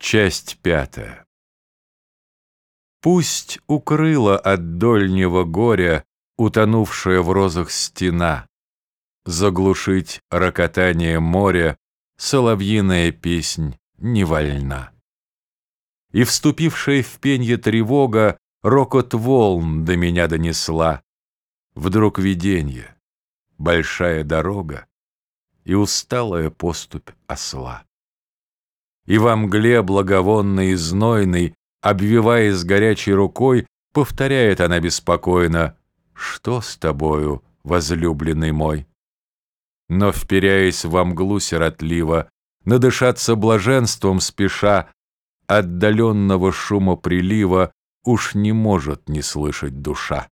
Часть пятая. Пусть укрыла от дольнего горя Утонувшая в розах стена, Заглушить рокотание моря Соловьиная песнь не вольна. И вступившая в пенье тревога Рокот волн до меня донесла. Вдруг виденье, большая дорога И усталая поступь осла и во мгле благовонной и знойной, обвиваясь горячей рукой, повторяет она беспокойно «Что с тобою, возлюбленный мой?» Но, вперяясь во мглу сиротливо, надышаться блаженством спеша, отдаленного шума прилива уж не может не слышать душа.